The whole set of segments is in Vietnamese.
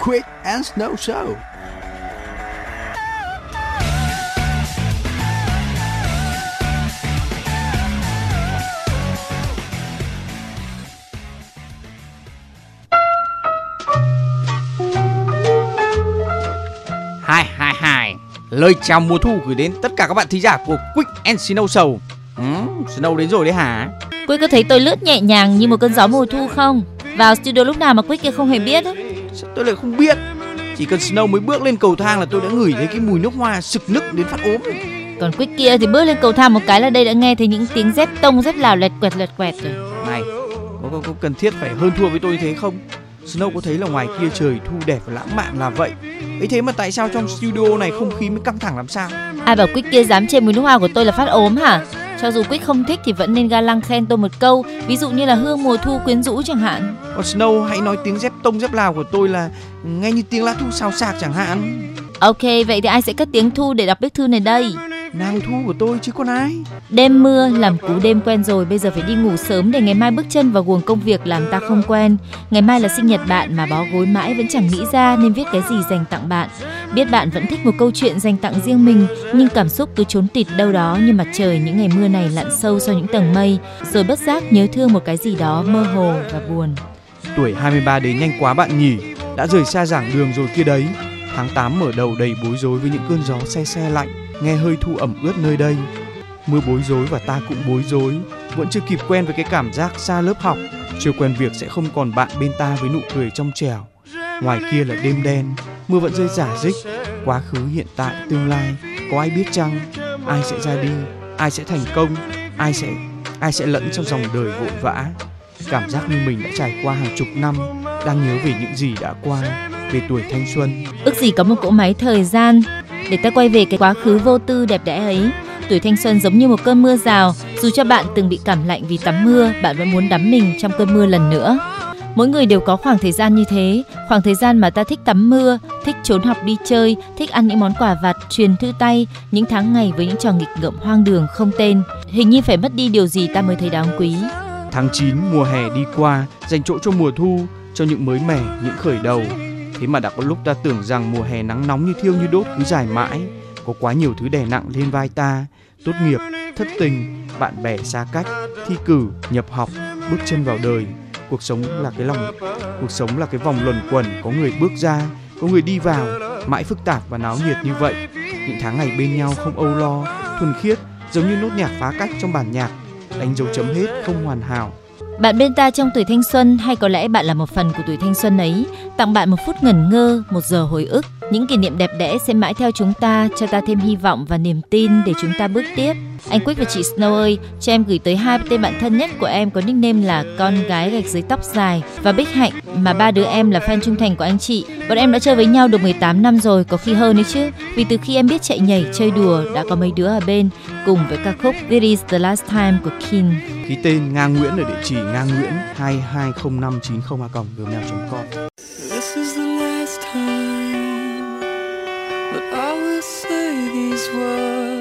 Quick and Snow Show. Hai hai hai lời chào mùa thu gửi đến tất cả các bạn thính giả của Quick and Snow Show. Ừ, Snow đến rồi đấy hả? Quick có thấy tôi lướt nhẹ nhàng như một cơn gió mùa thu không? Vào studio lúc nào mà Quick kia không hề biết ấy. Sao tôi lại không biết? Chỉ cần Snow mới bước lên cầu thang là tôi đã ngửi thấy cái mùi nước hoa sực nức đến phát ốm. Còn Quick kia thì bước lên cầu thang một cái là đây đã nghe thấy những tiếng dép tông dép lào lẹt quẹt lẹt quẹt rồi. Này, có, có, có cần thiết phải hơn thua với tôi như thế không? Snow có thấy là ngoài kia trời thu đẹp và lãng mạn là vậy ấy thế mà tại sao trong studio này không khí mới căng thẳng làm sao Ai bảo Quick kia dám chê mùi nước hoa của tôi là phát ốm hả? Cho dù Quick không thích thì vẫn nên ga lăng khen tôi một câu Ví dụ như là hương mùa thu quyến rũ chẳng hạn còn Snow hãy nói tiếng dép tông dép lào của tôi là nghe như tiếng lá thu xào xạc chẳng hạn Ok, vậy thì ai sẽ cất tiếng thu để đọc bức thư này đây? Nàng thu của tôi chứ còn ai? Đêm mưa làm cú đêm quen rồi Bây giờ phải đi ngủ sớm để ngày mai bước chân vào guồng công việc làm ta không quen. Ngày mai là sinh nhật bạn mà bó gối mãi vẫn chẳng nghĩ ra Nên viết cái gì dành tặng bạn. Biết bạn vẫn thích một câu chuyện dành tặng riêng mình Nhưng cảm xúc cứ trốn tịt đâu đó Như mặt trời những ngày mưa này lặn sâu sau những tầng mây Rồi bất giác nhớ thương một cái gì đó mơ hồ và buồn. Tuổi 23 đến nhanh quá bạn nhỉ. Đã rời xa giảng đường rồi kia đấy. Tháng 8 mở đầu đầy bối rối với những cơn gió se se lạnh nghe hơi thu ẩm ướt nơi đây. Mưa bối rối và ta cũng bối rối. Vẫn chưa kịp quen với cái cảm giác xa lớp học. Chưa quen việc sẽ không còn bạn bên ta với nụ cười trong trẻo. Ngoài kia là đêm đen. Mưa vẫn rơi giả dích quá khứ, hiện tại, tương lai. Có ai biết chăng? Ai sẽ ra đi? Ai sẽ thành công? Ai sẽ ai sẽ lẫn trong dòng đời vội vã? Cảm giác như mình đã trải qua hàng chục năm, đang nhớ về những gì đã qua, về tuổi thanh xuân. Ước gì có một cỗ máy thời gian để ta quay về cái quá khứ vô tư đẹp đẽ ấy. Tuổi thanh xuân giống như một cơn mưa rào, dù cho bạn từng bị cảm lạnh vì tắm mưa, bạn vẫn muốn đắm mình trong cơn mưa lần nữa. Mỗi người đều có khoảng thời gian như thế, khoảng thời gian mà ta thích tắm mưa, thích trốn học đi chơi, thích ăn những món quà vặt, truyền thư tay, những tháng ngày với những trò nghịch ngợm hoang đường không tên. Hình như phải mất đi điều gì ta mới thấy đáng quý. Tháng 9 mùa hè đi qua, dành chỗ cho mùa thu, cho những mới mẻ, những khởi đầu. Thế mà đã có lúc ta tưởng rằng mùa hè nắng nóng như thiêu như đốt cứ dài mãi. Có quá nhiều thứ đè nặng lên vai ta. Tốt nghiệp, thất tình, bạn bè xa cách, thi cử, nhập học, bước chân vào đời. Cuộc sống là cái lòng, cuộc sống là cái vòng luẩn quẩn, có người bước ra, có người đi vào, mãi phức tạp và náo nhiệt như vậy. Những tháng ngày bên nhau không âu lo, thuần khiết, giống như nốt nhạc phá cách trong bản nhạc, đánh dấu chấm hết không hoàn hảo. Bạn bên ta trong tuổi thanh xuân hay có lẽ bạn là một phần của tuổi thanh xuân ấy, tặng bạn một phút ngẩn ngơ, một giờ hồi ức. Những kỷ niệm đẹp đẽ sẽ mãi theo chúng ta, cho ta thêm hy vọng và niềm tin để chúng ta bước tiếp. Anh Quick và chị Snow ơi, cho em gửi tới hai tên bạn thân nhất của em có nickname là con gái gạch dưới tóc dài và Bích Hạnh mà ba đứa em là fan trung thành của anh chị. Bọn em đã chơi với nhau được 18 năm rồi, có khi hơn đấy chứ. Vì từ khi em biết chạy nhảy, chơi đùa đã có mấy đứa ở bên cùng với ca khúc This is the last time của Kin. Ký tên Nga Nguyễn ở địa chỉ nga nguyễn 220590a.gmail.com This is say these words.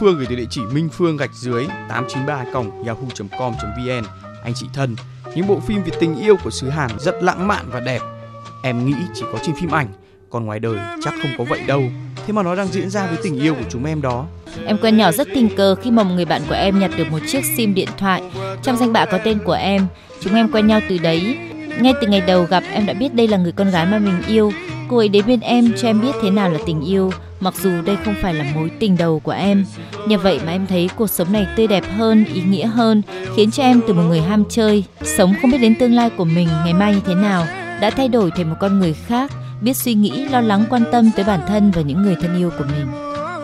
Phương gửi từ địa chỉ minh phương gạch dưới 893 yahoo.com.vn. Anh chị thân, những bộ phim về tình yêu của xứ Hàn rất lãng mạn và đẹp. Em nghĩ chỉ có trên phim ảnh, còn ngoài đời chắc không có vậy đâu. Thế mà nó đang diễn ra với tình yêu của chúng em đó. Em quen nhỏ rất tình cờ khi mà một người bạn của em nhặt được một chiếc sim điện thoại. Trong danh bạ có tên của em. Chúng em quen nhau từ đấy. Ngay từ ngày đầu gặp em đã biết đây là người con gái mà mình yêu. Cô ấy đến bên em cho em biết thế nào là tình yêu. Mặc dù đây không phải là mối tình đầu của em. Nhờ vậy mà em thấy cuộc sống này tươi đẹp hơn, ý nghĩa hơn, khiến cho em từ một người ham chơi, sống không biết đến tương lai của mình ngày mai như thế nào, đã thay đổi thành một con người khác, biết suy nghĩ, lo lắng, quan tâm tới bản thân và những người thân yêu của mình.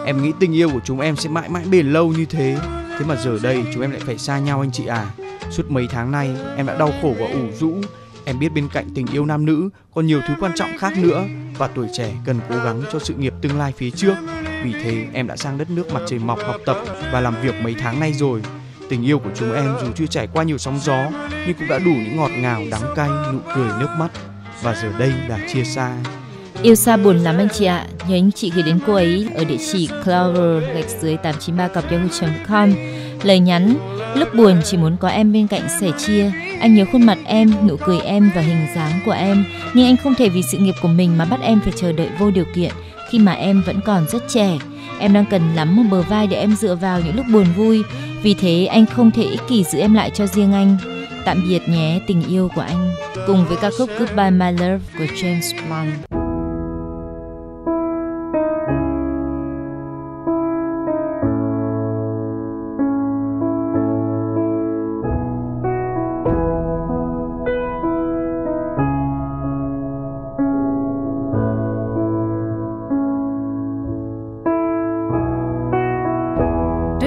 Em nghĩ tình yêu của chúng em sẽ mãi mãi bền lâu như thế. Thế mà giờ đây chúng em lại phải xa nhau anh chị à. Suốt mấy tháng nay em đã đau khổ và ủ rũ. Em biết bên cạnh tình yêu nam nữ còn nhiều thứ quan trọng khác nữa và tuổi trẻ cần cố gắng cho sự nghiệp tương lai phía trước. Vì thế em đã sang đất nước mặt trời mọc học tập và làm việc mấy tháng nay rồi. Tình yêu của chúng em dù chưa trải qua nhiều sóng gió nhưng cũng đã đủ những ngọt ngào, đắng cay, nụ cười, nước mắt. Và giờ đây là chia xa. Yêu xa buồn lắm anh chị ạ. Nhớ anh chị gửi đến cô ấy ở địa chỉ clover gạch dưới 893 cọc yahoo.com. Lời nhắn lúc buồn chỉ muốn có em bên cạnh sẻ chia. Anh nhớ khuôn mặt em, nụ cười em và hình dáng của em. Nhưng anh không thể vì sự nghiệp của mình mà bắt em phải chờ đợi vô điều kiện khi mà em vẫn còn rất trẻ. Em đang cần lắm một bờ vai để em dựa vào những lúc buồn vui. Vì thế anh không thể ích kỷ giữ em lại cho riêng anh. Tạm biệt nhé tình yêu của anh. Cùng với ca khúc Goodbye My Love của James Blunt.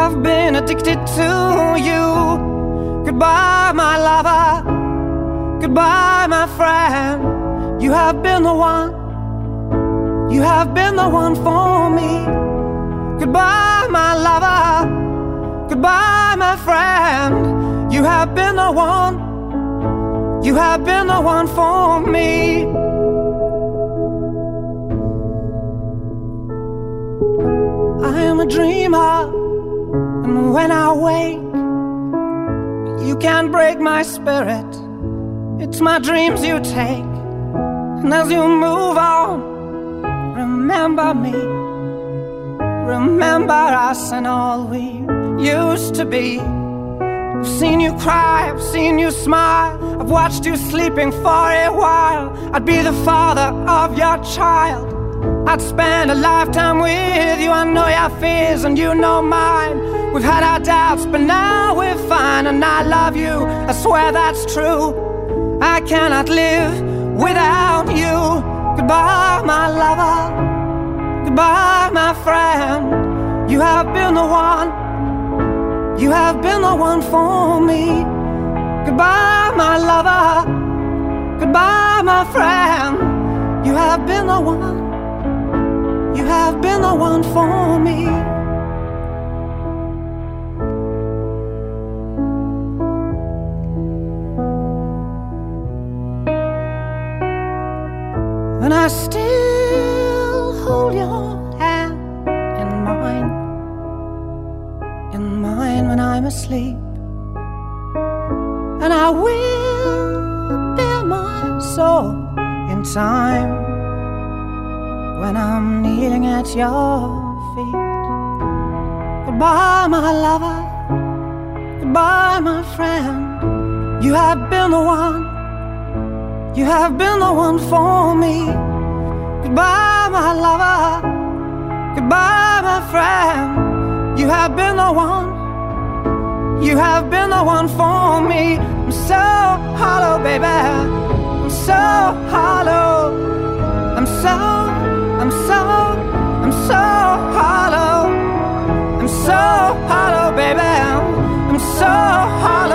I've been addicted to you. Goodbye, my lover. Goodbye, my friend. You have been the one. You have been the one for me. Goodbye, my lover. Goodbye, my friend. You have been the one. You have been the one for me. I am a dreamer. And when I wake, you can't break my spirit. It's my dreams you take. And as you move on, remember me. Remember us and all we used to be. I've seen you cry, I've seen you smile. I've watched you sleeping for a while. I'd be the father of your child. I'd spend a lifetime with you. I know your fears and you know mine. We've had our doubts, but now we're fine, and I love you. I swear that's true. I cannot live without you. Goodbye, my lover. Goodbye, my friend. You have been the one. You have been the one for me. Goodbye, my lover. Goodbye, my friend. You have been the one. You have been the one for me. Your feet. Goodbye, my lover. Goodbye, my friend. You have been the one. You have been the one for me. Goodbye, my lover. Goodbye, my friend. You have been the one. You have been the one for me. I'm so hollow, baby. I'm so hollow. I'm so, I'm so, so hollow. I'm so hollow, baby. I'm so hollow.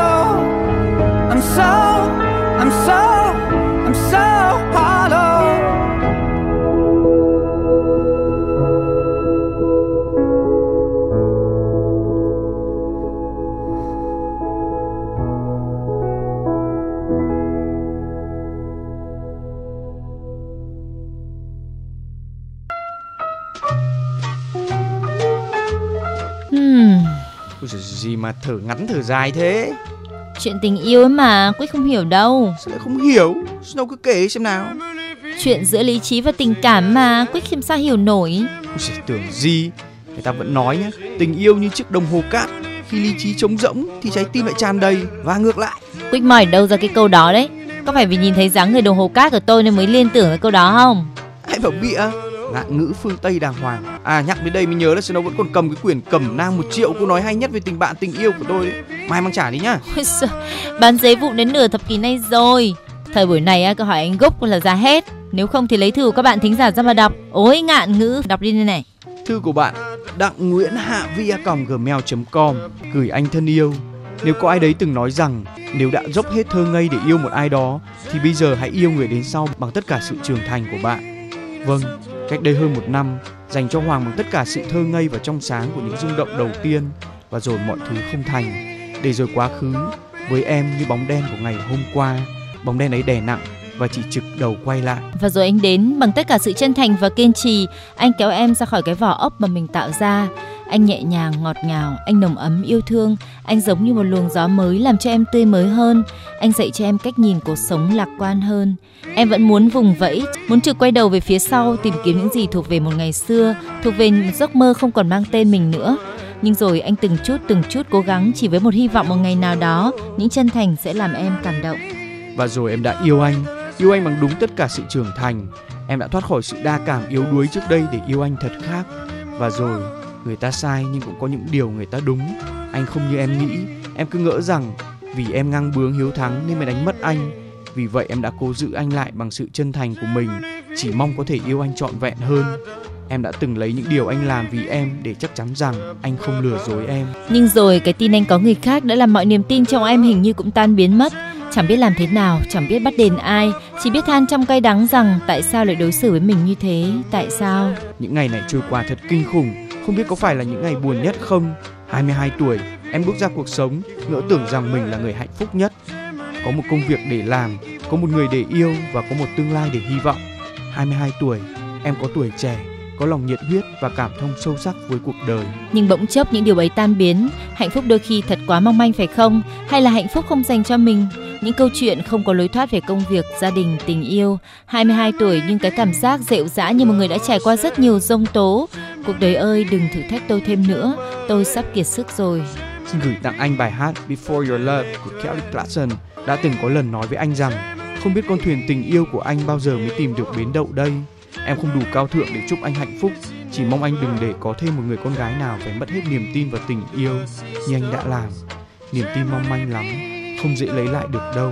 Mà thở ngắn thở dài thế. Chuyện tình yêu ấy mà Quyết không hiểu đâu. Sao lại không hiểu? Snow cứ kể xem nào. Chuyện giữa lý trí và tình cảm mà Quyết làm sao hiểu nổi? Ôi tưởng gì? Người ta vẫn nói nhá Tình yêu như chiếc đồng hồ cát. Khi lý trí trống rỗng Thì trái tim lại tràn đầy. Và ngược lại. Quyết mỏi đâu ra cái câu đó đấy. Có phải vì nhìn thấy dáng người đồng hồ cát của tôi nên mới liên tưởng cái câu đó không? Ai bảo bịa Ngạn ngữ phương Tây đàng hoàng. À nhắc đến đây mới nhớ là Snow vẫn còn cầm cái quyển cẩm nang một triệu. Câu nói hay nhất về tình bạn tình yêu của tôi. Đấy Mai mang trả đi nhá. Bán giấy vụ đến nửa thập kỷ nay rồi. Thời buổi này câu hỏi anh gốc là ra hết. Nếu không thì lấy thư của các bạn thính giả ra mà đọc. Ôi ngạn ngữ Đọc đi đây này. Thư của bạn Đặng Nguyễn Hạ Vi a gmail.com Gửi anh thân yêu. Nếu có ai đấy từng nói rằng Nếu đã dốc hết thơ ngây để yêu một ai đó Thì bây giờ hãy yêu người đến sau bằng tất cả sự trưởng thành của bạn Vâng, cách đây hơn một năm Dành cho Hoàng bằng tất cả sự thơ ngây và trong sáng của những rung động đầu tiên Và rồi mọi thứ không thành. Để rồi quá khứ với em như bóng đen của ngày hôm qua Bóng đen ấy đè nặng và chỉ trực đầu quay lại. Và rồi anh đến bằng tất cả sự chân thành và kiên trì Anh kéo em ra khỏi cái vỏ ốc mà mình tạo ra. Anh nhẹ nhàng, ngọt ngào, anh nồng ấm yêu thương. Anh giống như một luồng gió mới làm cho em tươi mới hơn. Anh dạy cho em cách nhìn cuộc sống lạc quan hơn. Em vẫn muốn vùng vẫy, muốn trực quay đầu về phía sau Tìm kiếm những gì thuộc về một ngày xưa Thuộc về một giấc mơ không còn mang tên mình nữa. Nhưng rồi anh từng chút từng chút cố gắng chỉ với một hy vọng một ngày nào đó những chân thành sẽ làm em cảm động. Và rồi em đã yêu anh Yêu anh bằng đúng tất cả sự trưởng thành. Em đã thoát khỏi sự đa cảm yếu đuối trước đây để yêu anh thật khác. Và rồi người ta sai nhưng cũng có những điều người ta đúng. Anh không như em nghĩ. Em cứ ngỡ rằng vì em ngang bướng hiếu thắng nên mới đánh mất anh. Vì vậy em đã cố giữ anh lại bằng sự chân thành của mình. Chỉ mong có thể yêu anh trọn vẹn hơn. Em đã từng lấy những điều anh làm vì em để chắc chắn rằng anh không lừa dối em. Nhưng rồi cái tin anh có người khác đã làm mọi niềm tin trong em hình như cũng tan biến mất. Chẳng biết làm thế nào, chẳng biết bắt đền ai. Chỉ biết than trong cay đắng rằng tại sao lại đối xử với mình như thế? Tại sao? Những ngày này trôi qua thật kinh khủng không biết có phải là những ngày buồn nhất không? 22 tuổi, Em bước ra cuộc sống, Ngỡ tưởng rằng mình là người hạnh phúc nhất. Có một công việc để làm, Có một người để yêu Và có một tương lai để hy vọng. 22 tuổi, Em có tuổi trẻ. Có lòng nhiệt huyết Và cảm thông sâu sắc với cuộc đời Nhưng bỗng chốc những điều ấy tan biến Hạnh phúc đôi khi thật quá mong manh phải không Hay là hạnh phúc không dành cho mình những câu chuyện không có lối thoát về công việc, gia đình, tình yêu. 22 tuổi nhưng cái cảm giác dịu dã như một người đã trải qua rất nhiều rông tố. Cuộc đời ơi đừng thử thách tôi thêm nữa, tôi sắp kiệt sức rồi. Xin gửi tặng anh bài hát Before Your Love của Kelly Clarkson đã từng có lần nói với anh rằng không biết con thuyền tình yêu của anh bao giờ mới tìm được bến đậu đây. Em không đủ cao thượng để chúc anh hạnh phúc, chỉ mong anh đừng để có thêm một người con gái nào phải mất hết niềm tin vào tình yêu như anh đã làm. Niềm tin mong manh lắm, không dễ lấy lại được đâu.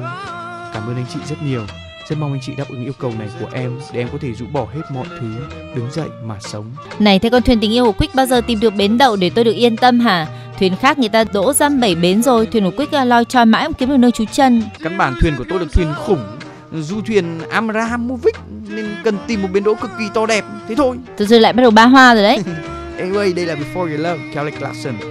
Cảm ơn anh chị rất nhiều. Rất mong anh chị đáp ứng yêu cầu này của em để em có thể rũ bỏ hết mọi thứ, đứng dậy mà sống. Này thế con thuyền tình yêu của Quick bao giờ tìm được bến đậu để tôi được yên tâm hả? Thuyền khác người ta đỗ răm bảy bến rồi, thuyền của Quick loi choi mãi không kiếm được nơi trú chân. Căn bản thuyền của tôi là thuyền khủng, du thuyền Abrahamovic nên cần tìm một bến đỗ cực kỳ to đẹp. Thế thôi. Tôi rồi lại bắt đầu ba hoa rồi đấy. anyway, đây là Before Your Love, Kelly Clarkson.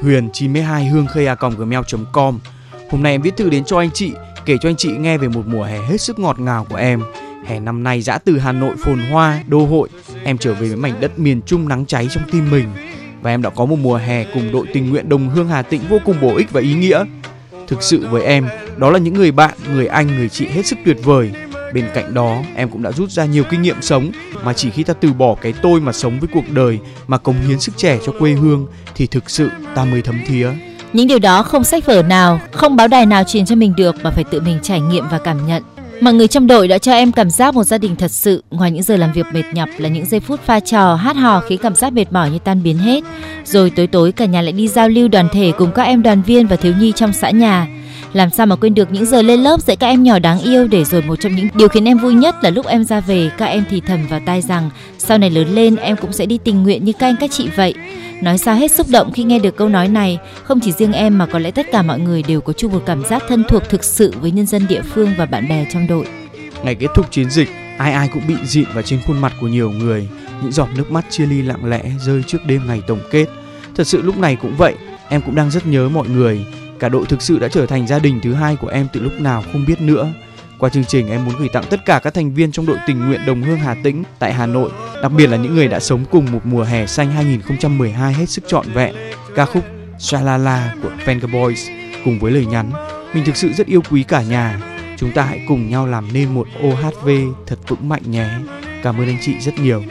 huyền 92 hương Khê A Còng gmail.com Hôm nay em viết thư đến cho anh chị kể cho anh chị nghe về một mùa hè hết sức ngọt ngào của em. Hè năm nay dã từ Hà Nội phồn hoa, đô hội, em trở về với mảnh đất miền Trung nắng cháy trong tim mình. Và em đã có một mùa hè cùng đội tình nguyện đồng hương Hà Tĩnh vô cùng bổ ích và ý nghĩa. Thực sự với em, đó là những người bạn, người anh, người chị hết sức tuyệt vời. Bên cạnh đó, em cũng đã rút ra nhiều kinh nghiệm sống mà chỉ khi ta từ bỏ cái tôi mà sống với cuộc đời mà cống hiến sức trẻ cho quê hương thì thực sự ta mới thấm thía. Những điều đó không sách vở nào, không báo đài nào truyền cho mình được mà phải tự mình trải nghiệm và cảm nhận. Mọi người trong đội đã cho em cảm giác một gia đình thật sự, ngoài những giờ làm việc mệt nhọc là những giây phút pha trò, hát hò khiến cảm giác mệt mỏi như tan biến hết. Rồi tối tối cả nhà lại đi giao lưu đoàn thể cùng các em đoàn viên và thiếu nhi trong xã nhà. Làm sao mà quên được những giờ lên lớp dạy các em nhỏ đáng yêu để rồi một trong những điều khiến em vui nhất là lúc em ra về các em thì thầm vào tai rằng sau này lớn lên em cũng sẽ đi tình nguyện như các anh các chị vậy. Nói sao hết xúc động khi nghe được câu nói này, không chỉ riêng em mà có lẽ tất cả mọi người đều có chung một cảm giác thân thuộc thực sự với nhân dân địa phương và bạn bè trong đội. Ngày kết thúc chiến dịch, ai ai cũng bị dịn vào trên khuôn mặt của nhiều người, những giọt nước mắt chia ly lặng lẽ rơi trước đêm ngày tổng kết. Thật sự lúc này cũng vậy, em cũng đang rất nhớ mọi người. Cả đội thực sự đã trở thành gia đình thứ hai của em từ lúc nào không biết nữa. Qua chương trình em muốn gửi tặng tất cả các thành viên trong đội tình nguyện đồng hương Hà Tĩnh tại Hà Nội, đặc biệt là những người đã sống cùng một mùa hè xanh 2012 hết sức trọn vẹn. Ca khúc Shalala của Venga Boys cùng với lời nhắn mình thực sự rất yêu quý cả nhà. Chúng ta hãy cùng nhau làm nên một OHV thật vững mạnh nhé. Cảm ơn anh chị rất nhiều.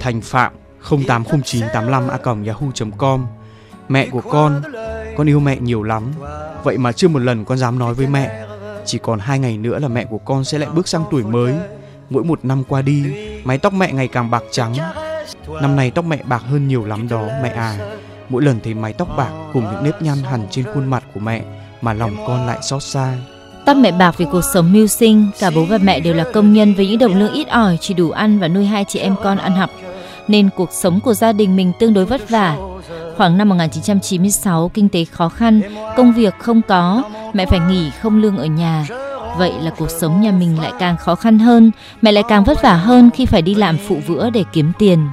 Thành Phạm 080985a.yahoo.com Mẹ của con, con yêu mẹ nhiều lắm. Vậy mà chưa một lần con dám nói với mẹ. Chỉ còn hai ngày nữa là mẹ của con sẽ lại bước sang tuổi mới. Mỗi một năm qua đi, mái tóc mẹ ngày càng bạc trắng. Năm nay tóc mẹ bạc hơn nhiều lắm đó mẹ à. Mỗi lần thấy mái tóc bạc cùng những nếp nhăn hẳn trên khuôn mặt của mẹ mà lòng con lại xót xa. Tóc mẹ bạc vì cuộc sống mưu sinh, cả bố và mẹ đều là công nhân với những đồng lương ít ỏi chỉ đủ ăn và nuôi hai chị em con ăn học, nên cuộc sống của gia đình mình tương đối vất vả. Khoảng năm 1996, kinh tế khó khăn, công việc không có, mẹ phải nghỉ không lương ở nhà. Vậy là cuộc sống nhà mình lại càng khó khăn hơn, mẹ lại càng vất vả hơn khi phải đi làm phụ vữa để kiếm tiền.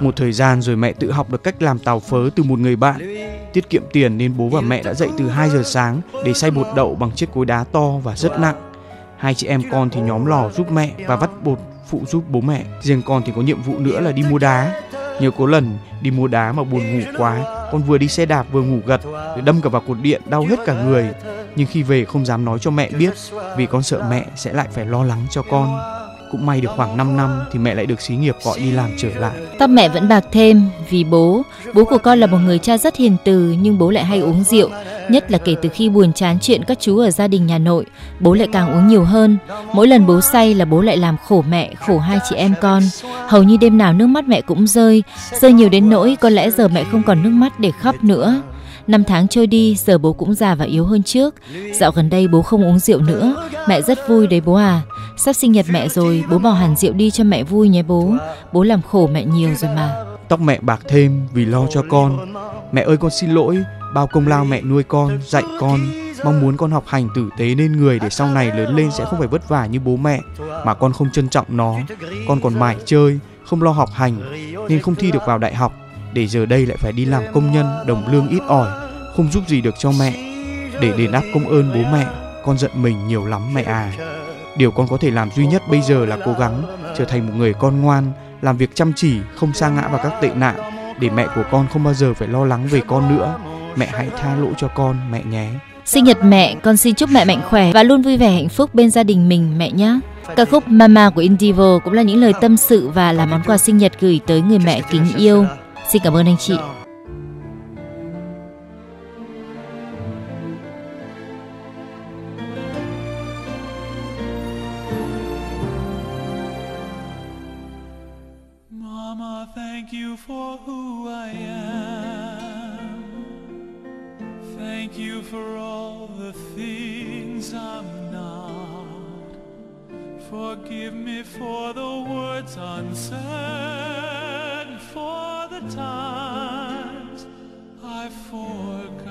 Một thời gian rồi mẹ tự học được cách làm tàu phớ từ một người bạn. Tiết kiệm tiền nên bố và mẹ đã dậy từ 2 giờ sáng để xay bột đậu bằng chiếc cối đá to và rất nặng. Hai chị em con thì nhóm lò giúp mẹ và vắt bột phụ giúp bố mẹ. Riêng con thì có nhiệm vụ nữa là đi mua đá. Nhớ có lần đi mua đá mà buồn ngủ quá, con vừa đi xe đạp vừa ngủ gật, để đâm cả vào cột điện đau hết cả người. Nhưng khi về không dám nói cho mẹ biết vì con sợ mẹ sẽ lại phải lo lắng cho con. Cũng may được khoảng 5 năm thì mẹ lại được xí nghiệp gọi đi làm trở lại. Tóc mẹ vẫn bạc thêm vì bố, bố của con là một người cha rất hiền từ nhưng bố lại hay uống rượu, nhất là kể từ khi buồn chán chuyện các chú ở gia đình nhà nội, bố lại càng uống nhiều hơn. Mỗi lần bố say là bố lại làm khổ mẹ, khổ hai chị em con. Hầu như đêm nào nước mắt mẹ cũng rơi, rơi nhiều đến nỗi có lẽ giờ mẹ không còn nước mắt để khóc nữa. Năm tháng trôi đi, giờ bố cũng già và yếu hơn trước. Dạo gần đây bố không uống rượu nữa, mẹ rất vui đấy bố à. Sắp sinh nhật mẹ rồi, bố bỏ hẳn rượu đi cho mẹ vui nhé bố. Bố làm khổ mẹ nhiều rồi mà. Tóc mẹ bạc thêm vì lo cho con. Mẹ ơi con xin lỗi, bao công lao mẹ nuôi con, dạy con. Mong muốn con học hành tử tế nên người để sau này lớn lên sẽ không phải vất vả như bố mẹ mà con không trân trọng nó. Con còn mải chơi, không lo học hành nên không thi được vào đại học để giờ đây lại phải đi làm công nhân đồng lương ít ỏi không giúp gì được cho mẹ để đền đáp công ơn bố mẹ con giận mình nhiều lắm mẹ à điều con có thể làm duy nhất bây giờ là cố gắng trở thành một người con ngoan làm việc chăm chỉ không sa ngã vào các tệ nạn để mẹ của con không bao giờ phải lo lắng về con nữa mẹ hãy tha lỗi cho con mẹ nhé Sinh nhật mẹ, con xin chúc mẹ mạnh khỏe và luôn vui vẻ hạnh phúc bên gia đình mình mẹ nhé. Ca khúc Mama của Indivo cũng là những lời tâm sự và là món quà sinh nhật gửi tới người mẹ kính yêu. Xin cảm ơn anh chị. For all the things I'm not. Forgive me for the words unsaid, for the times I forgot.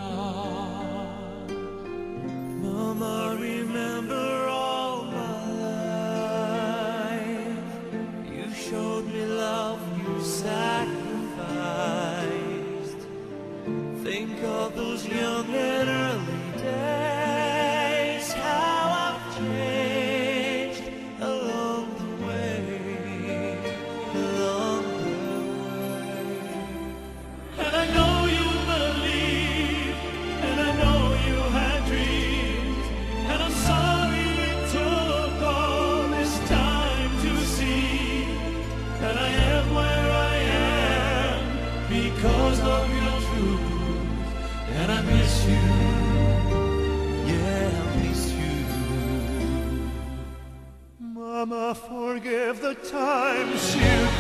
Mama, remember all my life. You showed me love, you sacrificed. Think of those young and early forgive the times you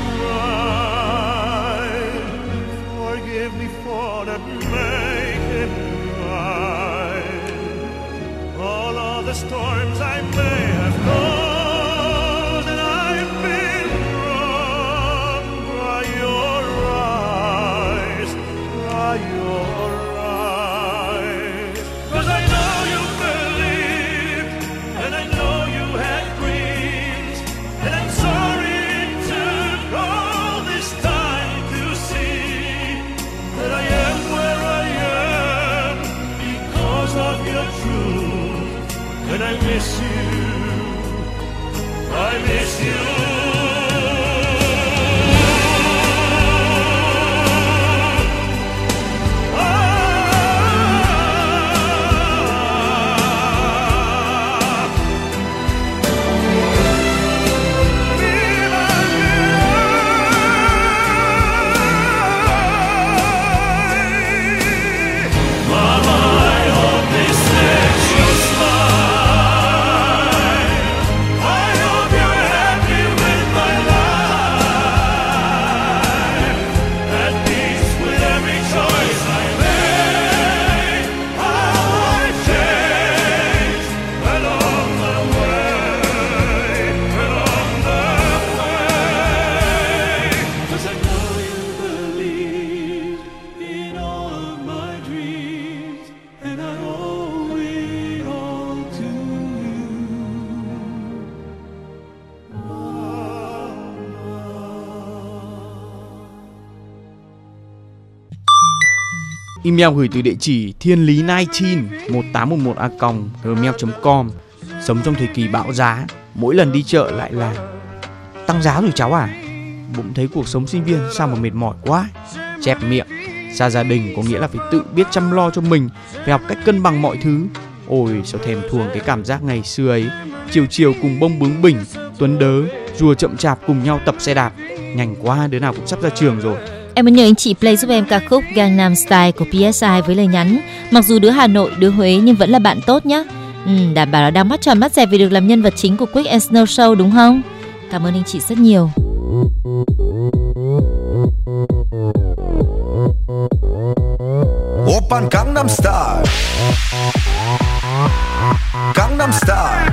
Email gửi từ địa chỉ thiên lý 19 1811 a gmail.com Sống trong thời kỳ bão giá, mỗi lần đi chợ lại là tăng giá rồi cháu à? Bụng thấy cuộc sống sinh viên sao mà mệt mỏi quá. Chẹp miệng, xa gia đình có nghĩa là phải tự biết chăm lo cho mình, phải học cách cân bằng mọi thứ. Ôi sao thèm thuồng cái cảm giác ngày xưa ấy, chiều chiều cùng bông bướng bỉnh, tuấn đớ, rùa chậm chạp cùng nhau tập xe đạp. Nhanh quá, đứa nào cũng sắp ra trường rồi. Em muốn nhờ anh chị play giúp em ca khúc Gangnam Style của PSI với lời nhắn. Mặc dù đứa Hà Nội, đứa Huế nhưng vẫn là bạn tốt nhá. Ừ, Đảm bảo là đang mắt tròn mắt dẹp vì được làm nhân vật chính của Quick and Snow Show đúng không? Cảm ơn anh chị rất nhiều. Oppan Gangnam Style. Gangnam Style.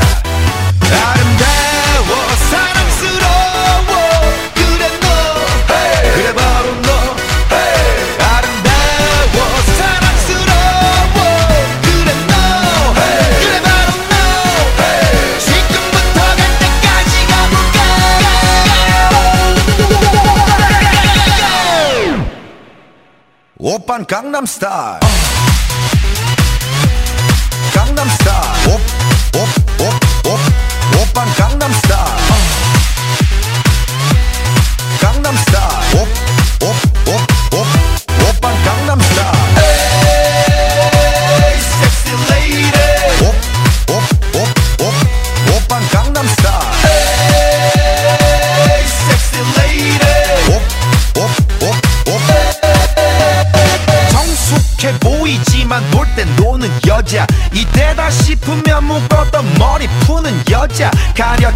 오빤 강남스타일 강남스타일 옵옵옵옵 오빤 강남스타일 강남스타일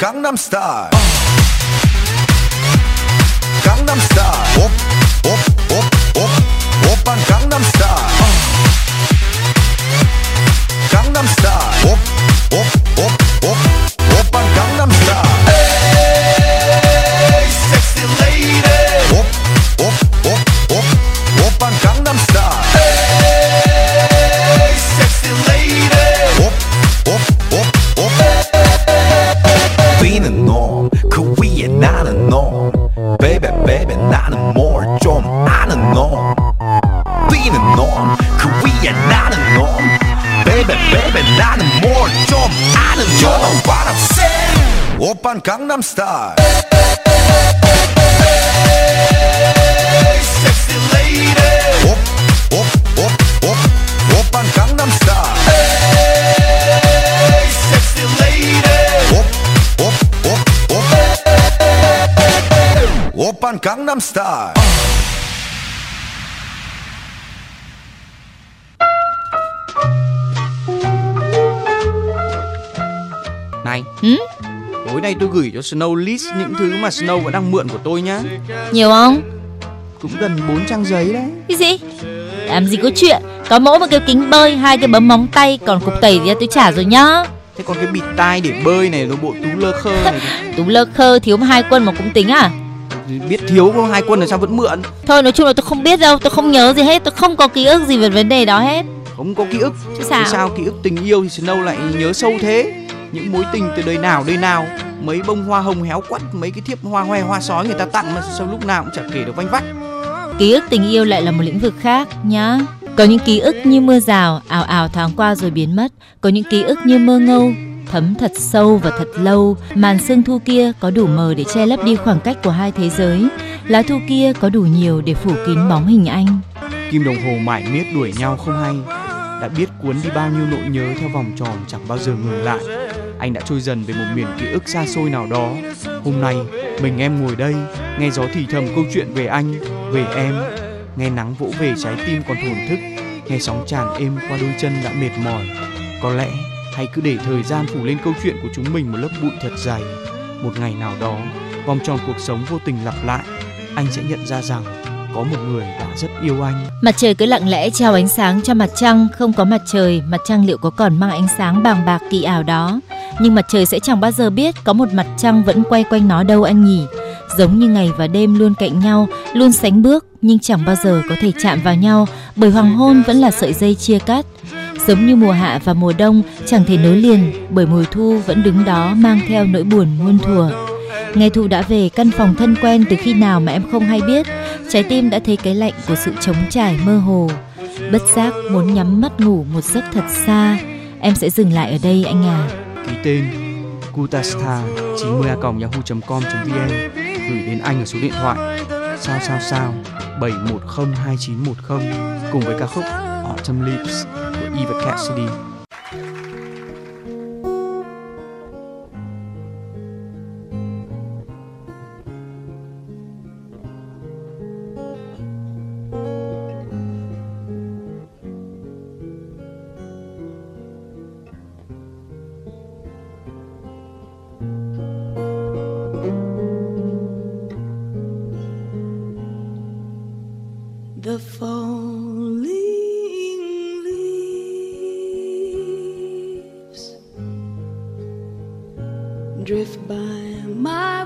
Gangnam Style. Ramstein. Hey, sexy lady. Gangnam Hey, sexy lady. Gangnam Style. Tôi gửi cho Snow list những thứ mà Snow vẫn đang mượn của tôi nhá. Nhiều không? Cũng gần 4 trang giấy đấy. Cái gì? Làm gì có chuyện Có mỗi một cái kính bơi, hai cái bấm móng tay Còn cục tẩy thì tôi trả rồi nhá Thế còn cái bịt tai để bơi này, nó bộ tú lơ khơ này. Tú lơ khơ thiếu mà hai quân mà cũng tính à biết thiếu có hai quân là sao vẫn mượn? Thôi nói chung là tôi không biết đâu Tôi không nhớ gì hết Tôi không có ký ức gì về vấn đề đó hết Không có ký ức. Chứ sao? Thế sao ký ức tình yêu thì Snow lại nhớ sâu thế? Những mối tình từ đời nào đời nào mấy bông hoa hồng héo quắt mấy cái thiếp hoa hoe hoa sói người ta tặng mà sao lúc nào cũng chả kể được vanh vách Ký ức tình yêu lại là một lĩnh vực khác nhá. Có những ký ức như mưa rào, ảo ảo thoáng qua rồi biến mất. Có những ký ức như mơ ngâu, thấm thật sâu và thật lâu. Màn sương thu kia có đủ mờ để che lấp đi khoảng cách của hai thế giới. Lá thu kia có đủ nhiều để phủ kín bóng hình anh. Kim đồng hồ mãi miết đuổi nhau không hay đã biết cuốn đi bao nhiêu nỗi nhớ theo vòng tròn chẳng bao giờ ngừng lại anh đã trôi dần về một miền ký ức xa xôi nào đó hôm nay mình em ngồi đây nghe gió thì thầm câu chuyện về anh về em nghe nắng vỗ về trái tim còn thổn thức nghe sóng tràn êm qua đôi chân đã mệt mỏi có lẽ hãy cứ để thời gian phủ lên câu chuyện của chúng mình một lớp bụi thật dày một ngày nào đó vòng tròn cuộc sống vô tình lặp lại anh sẽ nhận ra rằng có một người đã rất yêu anh. Mặt trời cứ lặng lẽ trao ánh sáng cho mặt trăng, không có mặt trời, mặt trăng liệu có còn mang ánh sáng bàng bạc kỳ ảo đó? Nhưng mặt trời sẽ chẳng bao giờ biết có một mặt trăng vẫn quay quanh nó đâu anh nhỉ? Giống như ngày và đêm luôn cạnh nhau, luôn sánh bước nhưng chẳng bao giờ có thể chạm vào nhau bởi hoàng hôn vẫn là sợi dây chia cắt. Giống như mùa hạ và mùa đông chẳng thể nối liền bởi mùa thu vẫn đứng đó mang theo nỗi buồn muôn thuở. Nghe Thu đã về căn phòng thân quen từ khi nào mà em không hay biết Trái tim đã thấy cái lạnh của sự trống trải mơ hồ Bất giác muốn nhắm mắt ngủ một giấc thật xa Em sẽ dừng lại ở đây anh à Ký tên Kutastar 90 yahoo.com.vn gửi đến anh ở số điện thoại sao sao sao 7102910 cùng với ca khúc Autumn Leaves của Eva Cassidy. The falling leaves drift by my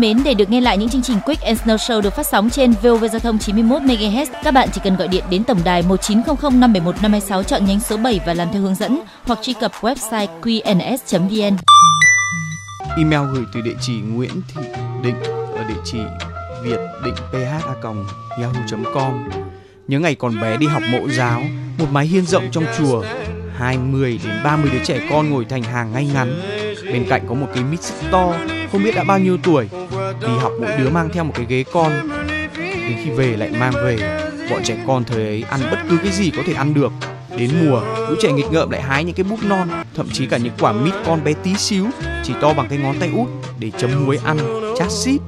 thân mến, để được nghe lại những chương trình Quick and Snow Show được phát sóng trên VOV Giao thông 91 MHz, các bạn chỉ cần gọi điện đến tổng đài 1900 571 526 chọn nhánh số 7 và làm theo hướng dẫn hoặc truy cập website qns.vn. Email gửi từ địa chỉ Nguyễn Thị Định ở địa chỉ việt định pha@yahoo.com. Nhớ ngày còn bé đi học mẫu giáo, một mái hiên rộng trong chùa, 20 đến 30 đứa trẻ con ngồi thành hàng ngay ngắn. Bên cạnh có một cái mít to, không biết đã bao nhiêu tuổi. Đi học mỗi đứa mang theo một cái ghế con. Đến khi về lại mang về. Bọn trẻ con thời ấy ăn bất cứ cái gì có thể ăn được. Đến mùa, lũ trẻ nghịch ngợm lại hái những cái búp non, thậm chí cả những quả mít con bé tí xíu, chỉ to bằng cái ngón tay út để chấm muối ăn, chát xít.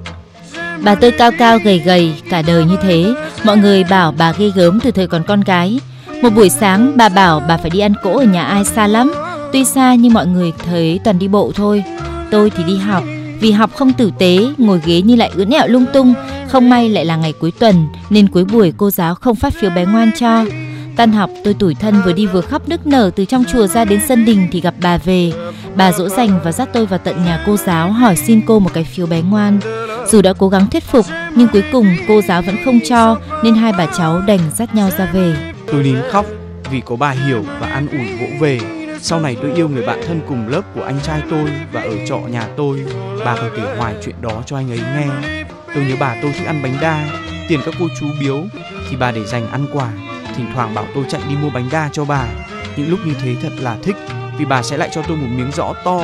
Bà tôi cao cao gầy gầy, cả đời như thế. Mọi người bảo bà ghê gớm từ thời còn con gái. Một buổi sáng bà bảo bà phải đi ăn cỗ ở nhà ai xa lắm. Tuy xa nhưng mọi người thấy toàn đi bộ thôi. Tôi thì đi học. Vì học không tử tế, ngồi ghế như lại ướn ẹo lung tung. Không may lại là ngày cuối tuần nên cuối buổi cô giáo không phát phiếu bé ngoan cho. Tan học tôi tủi thân vừa đi vừa khóc nức nở từ trong chùa ra đến sân đình thì gặp bà về. Bà dỗ dành và dắt tôi vào tận nhà cô giáo hỏi xin cô một cái phiếu bé ngoan. Dù đã cố gắng thuyết phục nhưng cuối cùng cô giáo vẫn không cho nên hai bà cháu đành dắt nhau ra về. Tôi nín khóc vì có bà hiểu và an ủi vỗ về. Sau này tôi yêu người bạn thân cùng lớp của anh trai tôi và ở trọ nhà tôi. Bà còn kể hoài chuyện đó cho anh ấy nghe. Tôi nhớ bà tôi thích ăn bánh đa, tiền các cô chú biếu thì bà để dành ăn quà. Thỉnh thoảng bảo tôi chạy đi mua bánh đa cho bà. Những lúc như thế thật là thích vì bà sẽ lại cho tôi một miếng rõ to,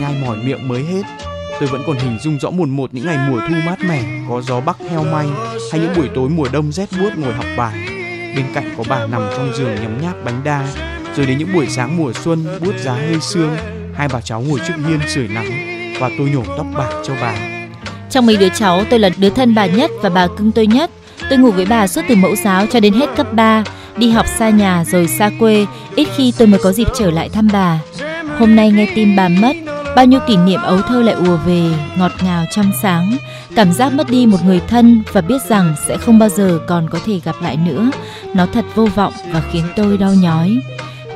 nhai mỏi miệng mới hết. Tôi vẫn còn hình dung rõ mồn một những ngày mùa thu mát mẻ, có gió bắc heo may, hay những buổi tối mùa đông rét buốt ngồi học bài. Bên cạnh có bà nằm trong giường nhấm nháp bánh đa, rồi đến những buổi sáng mùa xuân buốt giá hơi sương, hai bà cháu ngồi trước hiên sưởi nắng và tôi nhổ tóc bạc cho bà. Trong mấy đứa cháu, tôi là đứa thân bà nhất và bà cưng tôi nhất. Tôi ngủ với bà suốt từ mẫu giáo cho đến hết cấp 3, đi học xa nhà rồi xa quê, ít khi tôi mới có dịp trở lại thăm bà. Hôm nay nghe tin bà mất, bao nhiêu kỷ niệm ấu thơ lại ùa về, ngọt ngào trong sáng. Cảm giác mất đi một người thân và biết rằng sẽ không bao giờ còn có thể gặp lại nữa. Nó thật vô vọng và khiến tôi đau nhói.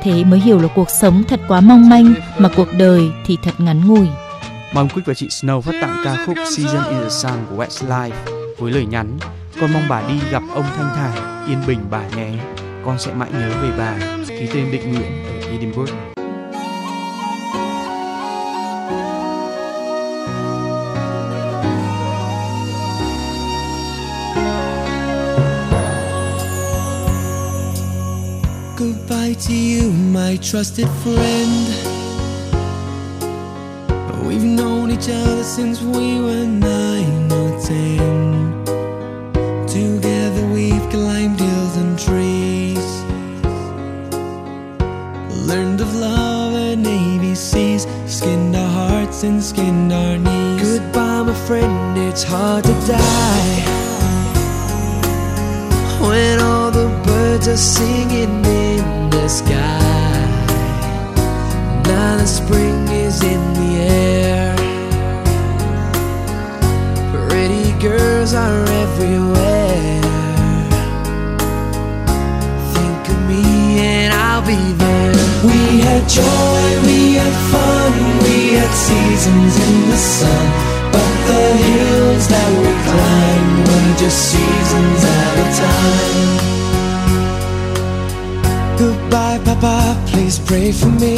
Thế mới hiểu là cuộc sống thật quá mong manh mà cuộc đời thì thật ngắn ngủi. Mong Quick và chị Snow phát tặng ca khúc Season in the Sun của Westlife với lời nhắn con mong bà đi gặp ông thanh thản yên bình bà nhé. Con sẽ mãi nhớ về bà. Ký tên định nguyện ở Edinburgh. Goodbye to you, my trusted friend. We've known each other since we were nine or ten. Together we've climbed hills and trees. Learned of love and ABCs. Skinned our hearts and skinned our knees. Goodbye, my friend, it's hard to die. When all the birds are singing in the sky. Spring is in the air. Pretty girls are everywhere. Think of me and I'll be there. We had joy, we had fun, we had seasons in the sun. But the hills that we climbed were just seasons at a time. Goodbye, Papa, please pray for me.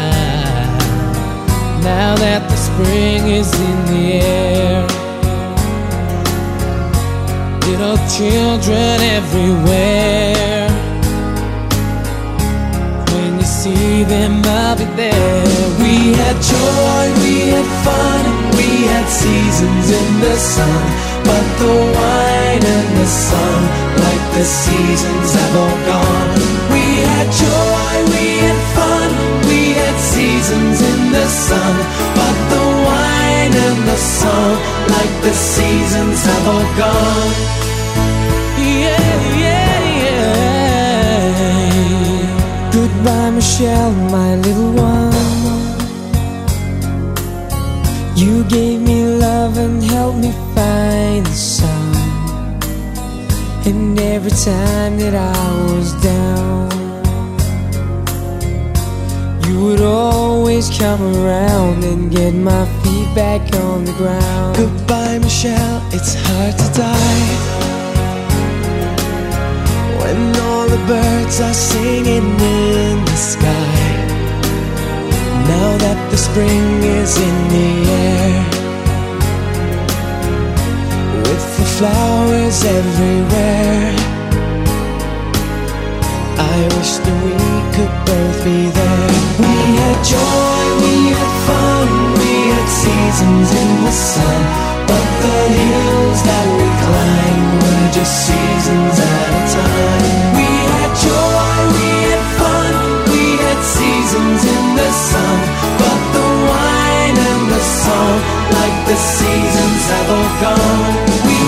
Now that the spring is in the air, little children everywhere. When you see them, I'll be there. We had joy, we had fun, we had seasons in the sun. But the wine and the sun, like the seasons, have all gone. We had joy, we seasons in the sun. But the wine and the song, like the seasons, have all gone. Yeah, yeah, yeah. Goodbye, Michelle, my little one. You gave me love and helped me find the sun. And every time that I was down, would always come around and get my feet back on the ground. Goodbye, Michelle, it's hard to die. When all the birds are singing in the sky. Now that the spring is in the air, with the flowers everywhere, I wish that we could both be there. We had joy, we had fun, we had seasons in the sun, but the hills that we climbed were just seasons at a time. We had joy, we had fun, we had seasons in the sun, but the wine and the song, like the seasons, have all gone. We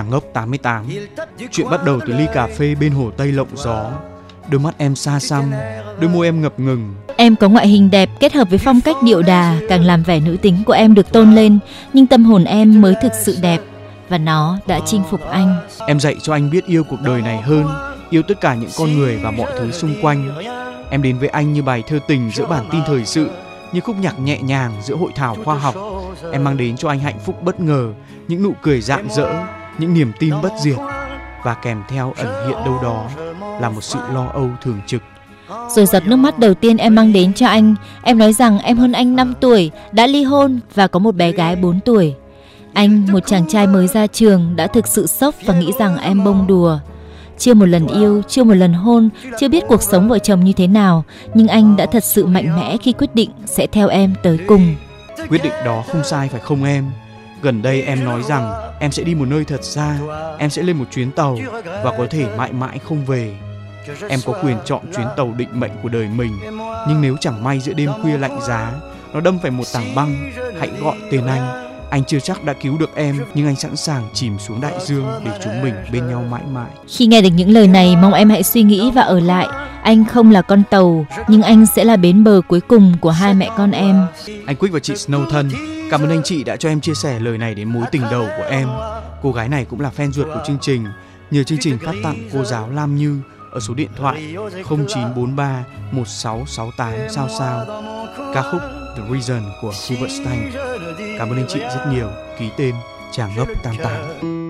chàng ngốc 88 Chuyện bắt đầu từ ly cà phê bên hồ Tây lộng gió. Đôi mắt em xa xăm Đôi môi em ngập ngừng. Em có ngoại hình đẹp kết hợp với phong cách điệu đà càng làm vẻ nữ tính của em được tôn lên, nhưng tâm hồn em mới thực sự đẹp và nó đã chinh phục anh. Em dạy cho anh biết yêu cuộc đời này hơn Yêu tất cả những con người và mọi thứ xung quanh. Em đến với anh như bài thơ tình giữa bản tin thời sự Như khúc nhạc nhẹ nhàng giữa hội thảo khoa học. Em mang đến cho anh hạnh phúc bất ngờ Những nụ cười rạng rỡ Những niềm tin bất diệt Và kèm theo ẩn hiện đâu đó Là một sự lo âu thường trực Rồi giọt nước mắt đầu tiên em mang đến cho anh, em nói rằng em hơn anh 5 tuổi, đã ly hôn và có một bé gái 4 tuổi. Anh, một chàng trai mới ra trường, đã thực sự sốc và nghĩ rằng em bông đùa. Chưa một lần yêu, chưa một lần hôn, chưa biết cuộc sống vợ chồng như thế nào, nhưng anh đã thật sự mạnh mẽ khi quyết định sẽ theo em tới cùng. Quyết định đó không sai phải không em Gần đây em nói rằng em sẽ đi một nơi thật xa Em sẽ lên một chuyến tàu Và có thể mãi mãi không về Em có quyền chọn chuyến tàu định mệnh của đời mình Nhưng nếu chẳng may giữa đêm khuya lạnh giá Nó đâm phải một tảng băng Hãy gọi tên anh Anh chưa chắc đã cứu được em Nhưng anh sẵn sàng chìm xuống đại dương Để chúng mình bên nhau mãi mãi Khi nghe được những lời này, mong em hãy suy nghĩ và ở lại. Anh không là con tàu, nhưng anh sẽ là bến bờ cuối cùng của hai mẹ con em. Anh Quick và chị Snow thân Cảm ơn anh chị đã cho em chia sẻ lời này đến mối tình đầu của em. Cô gái này cũng là fan ruột của chương trình. Nhờ chương trình phát tặng cô giáo Lam Như ở số điện thoại 0943 1668 sao sao, ca khúc The Reason của Hubert Stein. Cảm ơn anh chị rất nhiều. Ký tên chàng Ngốc Tam Tám.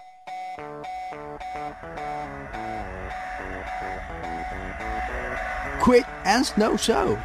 and Snow Show.